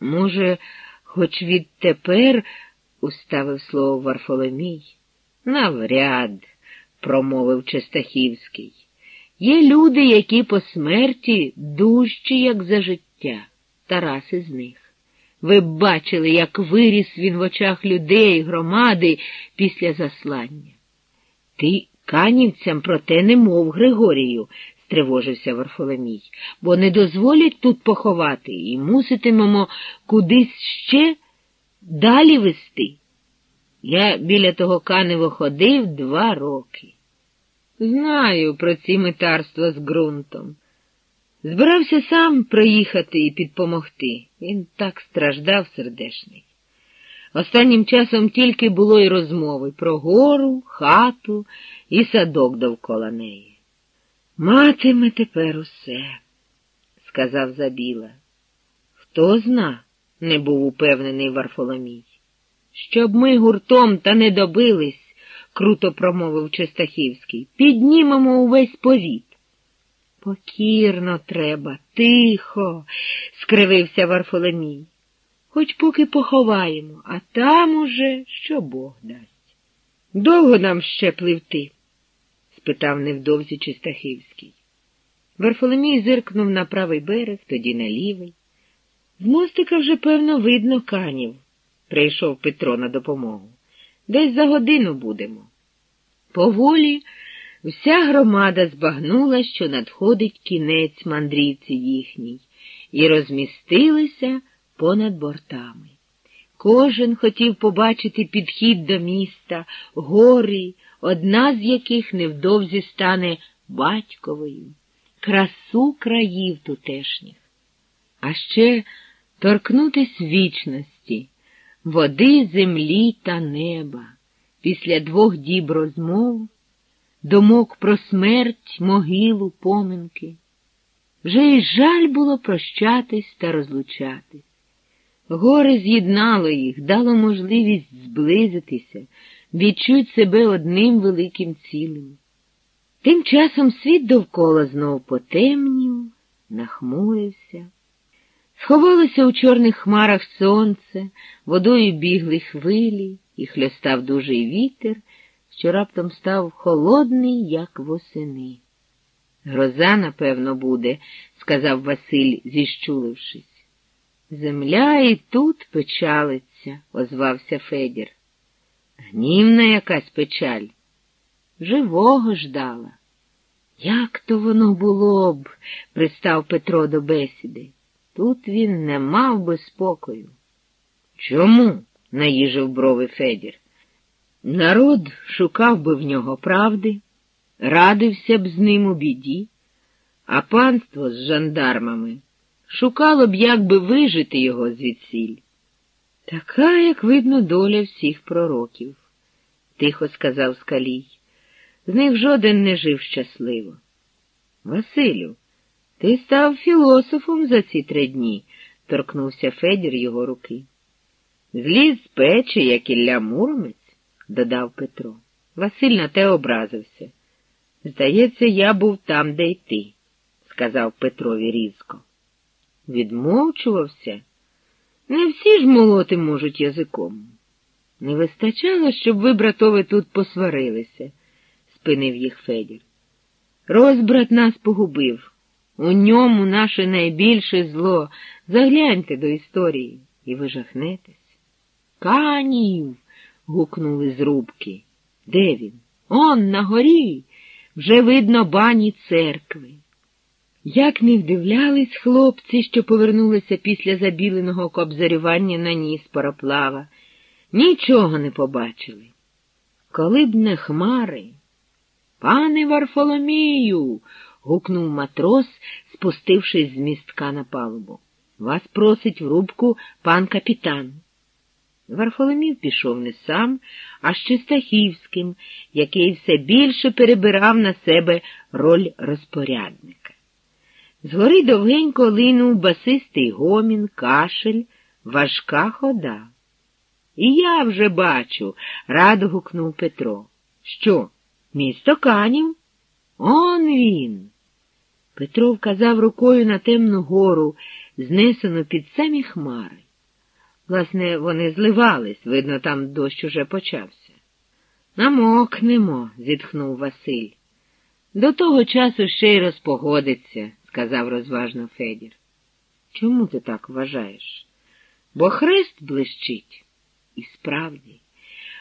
Може, хоч відтепер, уставив слово Варфоломій. Навряд, промовив Честахівський. Є люди, які по смерті дужчі, як за життя, Тарас із них. Ви б бачили, як виріс він в очах людей, громади після заслання. Ти канівцям про те не мов, Григорію, стривожився Варфоломій, бо не дозволять тут поховати і муситимемо кудись ще далі вести. Я біля того канево ходив два роки. Знаю про ці метарства з ґрунтом. Збирався сам приїхати і підпомогти. Він так страждав сердешний. Останнім часом тільки було й розмови про гору, хату і садок довкола неї. Матиме тепер усе, сказав Забіла. Хто зна, не був упевнений Варфоломій. Щоб ми гуртом та не добились, круто промовив Честахівський, піднімемо увесь повіт. Покірно треба, тихо, скривився Варфоломій. Хоч поки поховаємо, а там уже що Бог дасть. Довго нам ще пливти? Спитав невдовзі Чистахівський. Варфоломій зиркнув на правий берег, тоді на лівий. З мостика вже, певно, видно канів, прийшов Петро на допомогу. Десь за годину будемо. Поволі вся громада збагнула, що надходить кінець мандрівці їхній, і розмістилися понад бортами. Кожен хотів побачити підхід до міста, гори, одна з яких невдовзі стане батьковою, красу країв тутешніх, а ще торкнутись вічності, води, землі та неба, після двох діб розмов, думок про смерть, могилу, поминки. Вже й жаль було прощатись та розлучатись. Горе з'єднало їх, дало можливість зблизитися, відчуть себе одним великим цілим. Тим часом світ довкола знов потемнів, нахмурився. Сховалося у чорних хмарах сонце, водою бігли хвилі, і хльостав дужий вітер, що раптом став холодний, як восени. Гроза, напевно, буде, сказав Василь, зіщулившись. Земля і тут печалиться, озвався Федір. Гнівна якась печаль. Живого ждала. Як то воно було б, пристав Петро до бесіди. Тут він не мав би спокою. Чому? наїжив брови Федір. Народ шукав би в нього правди, радився б з ним у біді, а панство з жандармами шукало б, як би вижити його звідсіль. Така, як видно, доля всіх пророків, тихо сказав Скалій. З них жоден не жив щасливо. Василю, ти став філософом за ці три дні, торкнувся Федір його руки. Зліз з печі, як Ілля Муромець, додав Петро. Василь на те образився. Здається, я був там, де й ти, сказав Петрові різко. Відмовчувався. Не всі ж молоти можуть язиком. Не вистачало, щоб ви, братове, тут посварилися, спинив їх Федір. Розбрат нас погубив. У ньому наше найбільше зло. Загляньте до історії, і ви жахнетесь. Канів. гукнули з рубки. Де він? Он на горі. Вже видно бані церкви. Як не вдивлялись хлопці, що повернулися після забіленого кобзарювання на ніс пароплава, нічого не побачили. Коли б не хмари. Пане Варфоломію. гукнув матрос, спустившись з містка на палубу. Вас просить в рубку пан капітан. Варфоломів пішов не сам, а з Чистахівським, який все більше перебирав на себе роль розпорядника. Згори довгенько линув басистий гомін, кашель, важка хода. І я вже бачу, радо гукнув Петро. Що, місто Канів? Он він. Петро вказав рукою на темну гору, знесену під самі хмари. Власне, вони зливались, видно, там дощ уже почався. Намокнемо, зітхнув Василь. До того часу ще й розпогодиться, сказав розважно Федір. Чому ти так вважаєш? Бо хрест блищить. І справді,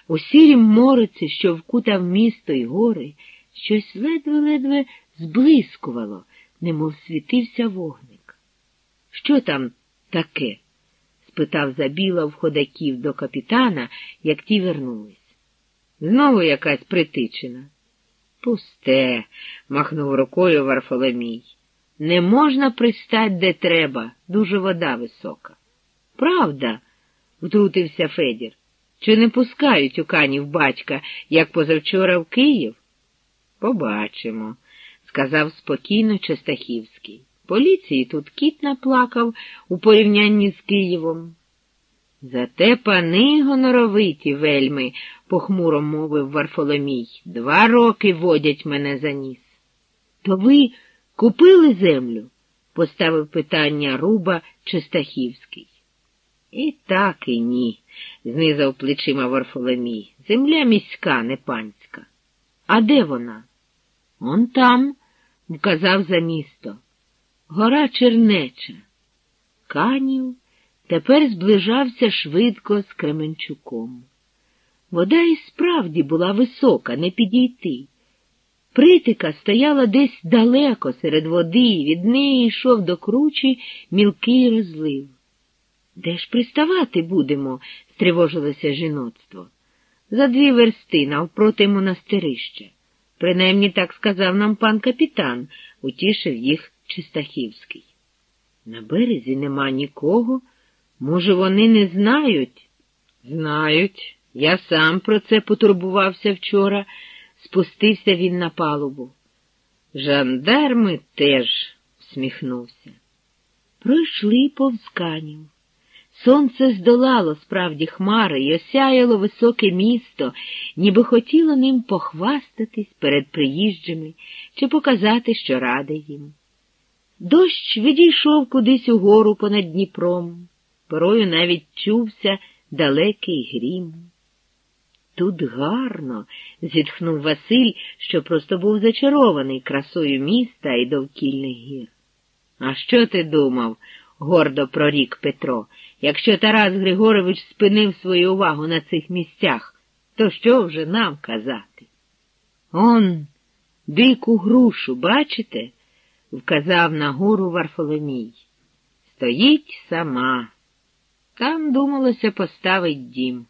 у сірім мориці, що вкутав місто й гори, щось ледве-ледве зблискувало, немов світився вогник. Що там таке? спитав Забіла в ходаків до капітана, як ті вернулись. Знову якась притичина. Пусте, махнув рукою Варфоломій. Не можна пристать, де треба, дуже вода висока. Правда, втрутився Федір. Чи не пускають у канів батька, як позавчора в Київ? Побачимо, сказав спокійно Честахівський. Поліції тут кіт наплакав у порівнянні з Києвом. Зате пани гоноровиті вельми, похмуро мовив Варфоломій, два роки водять мене за ніс. То ви купили землю? поставив питання Руба Честахівський. І так, і ні, знизав плечима Варфоломій. Земля міська, не панська. А де вона? Он там, вказав за місто. Гора Чернеча. Канів тепер зближався швидко з Кременчуком. Вода і справді була висока, не підійти. Притика стояла десь далеко серед води, від неї йшов до кручі мілкий розлив. Де ж приставати будемо? стривожилося жіноцтво. За дві версти навпроти монастирища. Принаймні так сказав нам пан капітан, утішив їх Чистахівський. На березі нема нікого. Може, вони не знають? Знають. Я сам про це потурбувався вчора, спустився він на палубу. Жандарми теж всміхнувся. Пройшли повз канів. Сонце здолало справді хмари і осяяло високе місто, ніби хотіло ним похвастатись перед приїжджими чи показати, що раде їм. Дощ відійшов кудись угору понад Дніпром, порою навіть чувся далекий грім. Тут гарно, зітхнув Василь, що просто був зачарований красою міста і довкільних гір. А що ти думав? гордо прорік Петро. Якщо Тарас Григорович спинив свою увагу на цих місцях, то що вже нам казати? Он, дику грушу, бачите? вказав на гору Варфоломій. Стоїть сама. Там думалося поставить дім.